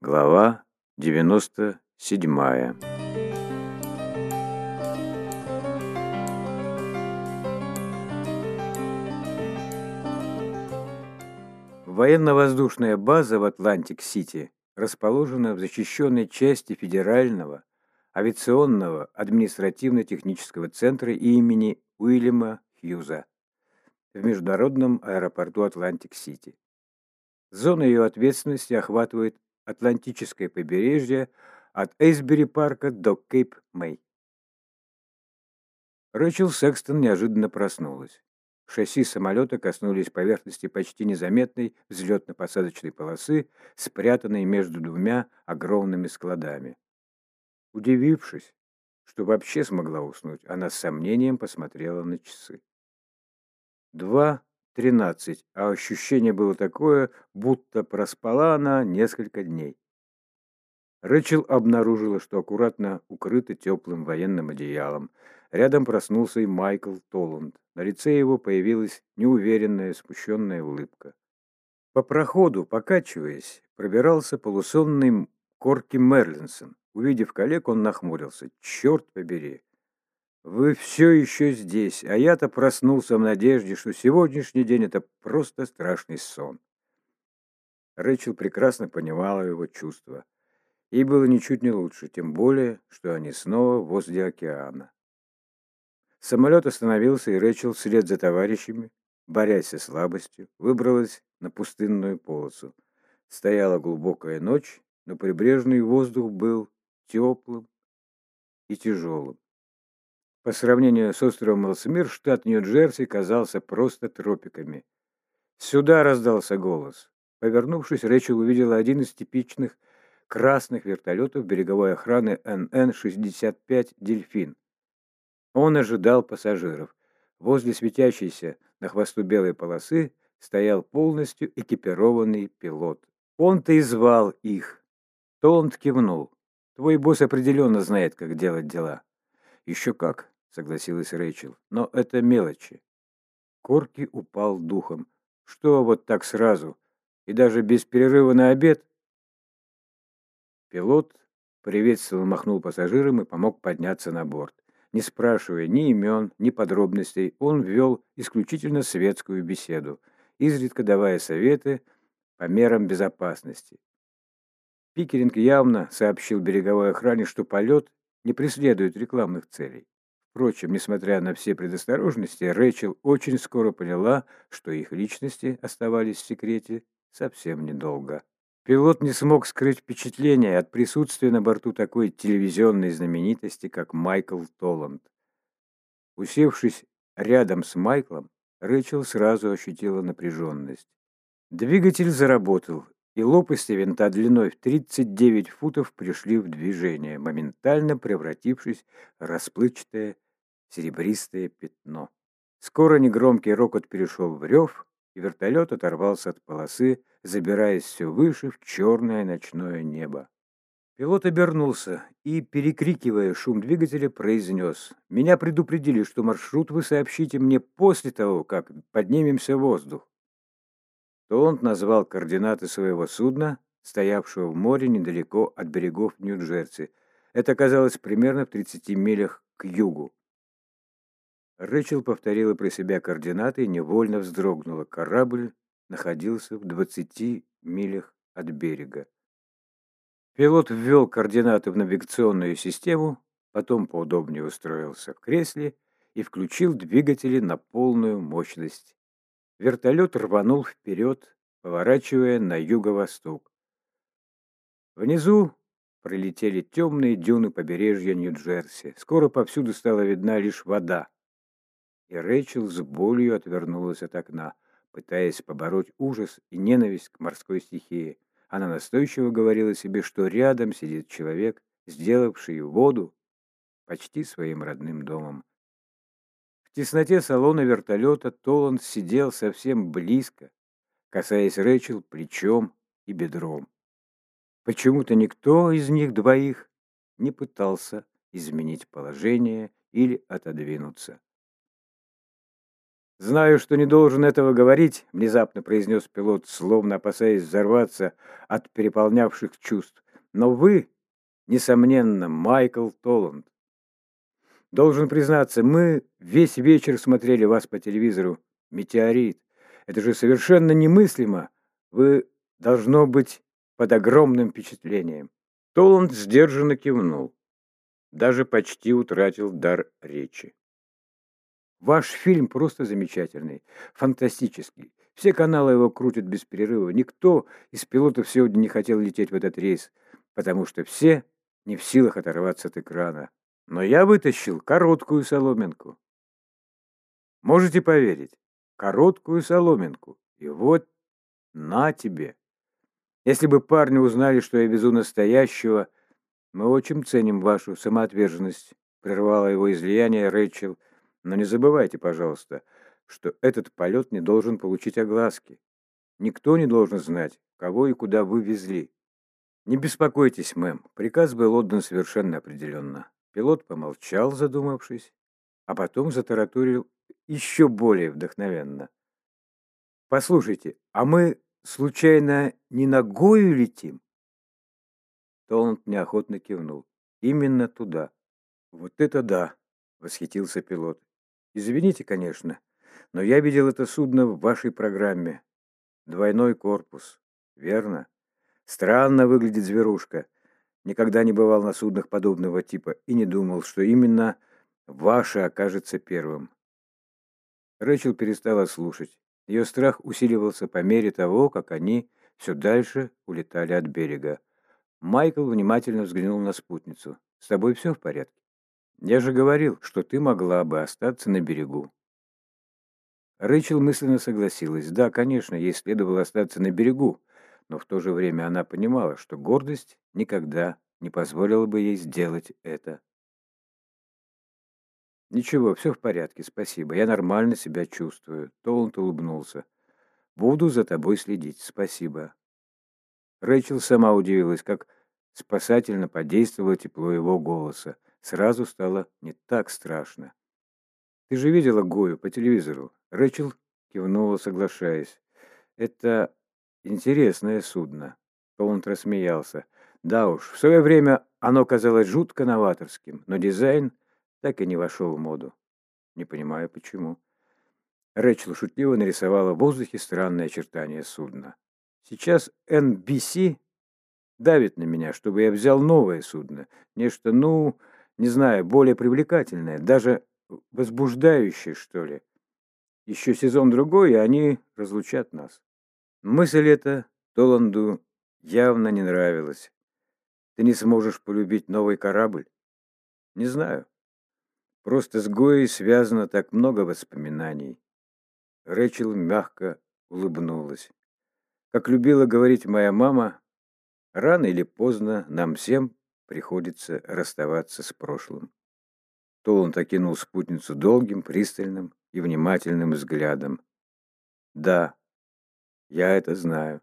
Глава 97 Военно-воздушная база в Атлантик-Сити расположена в защищенной части Федерального авиационного административно-технического центра имени Уильяма Хьюза в международном аэропорту Атлантик-Сити. Зона ее ответственности охватывает Атлантическое побережье от Эйсбери-парка до Кейп-Мэй. Рэчел Секстон неожиданно проснулась. Шасси самолета коснулись поверхности почти незаметной взлетно-посадочной полосы, спрятанной между двумя огромными складами. Удивившись, что вообще смогла уснуть, она с сомнением посмотрела на часы. Два тринадцать, а ощущение было такое, будто проспала она несколько дней. Рэчел обнаружила, что аккуратно укрыта теплым военным одеялом. Рядом проснулся и Майкл Толланд. На лице его появилась неуверенная, спущенная улыбка. По проходу, покачиваясь, пробирался полусонный Корки Мерлинсон. Увидев коллег, он нахмурился. «Черт побери! Вы все еще здесь, а я-то проснулся в надежде, что сегодняшний день — это просто страшный сон». Рэчел прекрасно понимала его чувства. Ей было ничуть не лучше, тем более, что они снова возле океана. Самолет остановился, и Рэчел вслед за товарищами, борясь со слабостью, выбралась на пустынную полосу. Стояла глубокая ночь, но прибрежный воздух был теплым и тяжелым. По сравнению с островом Элсмир, штат Нью-Джерси казался просто тропиками. Сюда раздался голос. Повернувшись, Рэчел увидела один из типичных красных вертолетов береговой охраны НН-65 «Дельфин». Он ожидал пассажиров. Возле светящейся на хвосту белой полосы стоял полностью экипированный пилот. Он-то и звал их. Толанд кивнул. Твой босс определенно знает, как делать дела. Еще как, согласилась Рэйчел. Но это мелочи. Корки упал духом. Что вот так сразу? И даже без перерыва на обед? Пилот приветственно махнул пассажирам и помог подняться на борт. Не спрашивая ни имен, ни подробностей, он вел исключительно светскую беседу, изредка давая советы по мерам безопасности. Пикеринг явно сообщил береговой охране, что полет не преследует рекламных целей. Впрочем, несмотря на все предосторожности, Рэчел очень скоро поняла, что их личности оставались в секрете совсем недолго. Пилот не смог скрыть впечатление от присутствия на борту такой телевизионной знаменитости, как Майкл Толланд. Усевшись рядом с Майклом, Рэчел сразу ощутила напряженность. Двигатель заработал, и лопасти винта длиной в 39 футов пришли в движение, моментально превратившись в расплывчатое серебристое пятно. Скоро негромкий рокот перешел в рев, и вертолет оторвался от полосы, забираясь все выше в черное ночное небо. Пилот обернулся и, перекрикивая шум двигателя, произнес. «Меня предупредили, что маршрут вы сообщите мне после того, как поднимемся в воздух». Толланд назвал координаты своего судна, стоявшего в море недалеко от берегов Нью-Джерси. Это оказалось примерно в 30 милях к югу. Рэчел повторила про себя координаты и невольно вздрогнула. Корабль находился в 20 милях от берега. Пилот ввел координаты в навигационную систему, потом поудобнее устроился в кресле и включил двигатели на полную мощность. Вертолет рванул вперед, поворачивая на юго-восток. Внизу пролетели темные дюны побережья Нью-Джерси. Скоро повсюду стала видна лишь вода и Рэйчел с болью отвернулась от окна, пытаясь побороть ужас и ненависть к морской стихии. Она настойчиво говорила себе, что рядом сидит человек, сделавший воду почти своим родным домом. В тесноте салона вертолета Толланд сидел совсем близко, касаясь Рэйчел плечом и бедром. Почему-то никто из них двоих не пытался изменить положение или отодвинуться. «Знаю, что не должен этого говорить», — внезапно произнес пилот, словно опасаясь взорваться от переполнявших чувств. «Но вы, несомненно, Майкл Толланд. Должен признаться, мы весь вечер смотрели вас по телевизору. Метеорит. Это же совершенно немыслимо. Вы, должно быть, под огромным впечатлением». Толланд сдержанно кивнул. Даже почти утратил дар речи. Ваш фильм просто замечательный, фантастический. Все каналы его крутят без перерыва. Никто из пилотов сегодня не хотел лететь в этот рейс, потому что все не в силах оторваться от экрана. Но я вытащил короткую соломинку. Можете поверить, короткую соломинку. И вот на тебе. Если бы парни узнали, что я везу настоящего, мы очень ценим вашу самоотверженность, прервала его излияние Рэйчел, но не забывайте, пожалуйста, что этот полет не должен получить огласки. Никто не должен знать, кого и куда вы везли. Не беспокойтесь, мэм, приказ был отдан совершенно определенно. Пилот помолчал, задумавшись, а потом затараторил еще более вдохновенно. «Послушайте, а мы, случайно, не ногою летим?» Толланд неохотно кивнул. «Именно туда». «Вот это да!» — восхитился пилот. Извините, конечно, но я видел это судно в вашей программе. Двойной корпус. Верно? Странно выглядит зверушка. Никогда не бывал на суднах подобного типа и не думал, что именно ваше окажется первым. Рэчел перестала слушать. Ее страх усиливался по мере того, как они все дальше улетали от берега. Майкл внимательно взглянул на спутницу. «С тобой все в порядке?» Я же говорил, что ты могла бы остаться на берегу. Рэйчел мысленно согласилась. Да, конечно, ей следовало остаться на берегу, но в то же время она понимала, что гордость никогда не позволила бы ей сделать это. «Ничего, все в порядке, спасибо. Я нормально себя чувствую». Толланд улыбнулся. «Буду за тобой следить, спасибо». Рэйчел сама удивилась, как спасательно подействовало тепло его голоса сразу стало не так страшно. «Ты же видела Гою по телевизору?» Рэчел кивнула, соглашаясь. «Это интересное судно». Толланд рассмеялся. «Да уж, в свое время оно казалось жутко новаторским, но дизайн так и не вошел в моду. Не понимаю, почему». Рэчел шутливо нарисовала в воздухе странные очертания судна. «Сейчас NBC давит на меня, чтобы я взял новое судно. Нечто, ну, не знаю, более привлекательное, даже возбуждающее, что ли. Еще сезон-другой, и они разлучат нас. Мысль эта Толанду явно не нравилась. Ты не сможешь полюбить новый корабль? Не знаю. Просто с Гоей связано так много воспоминаний. Рэчел мягко улыбнулась. Как любила говорить моя мама, рано или поздно нам всем приходится расставаться с прошлым. Толанд окинул спутницу долгим, пристальным и внимательным взглядом. «Да, я это знаю.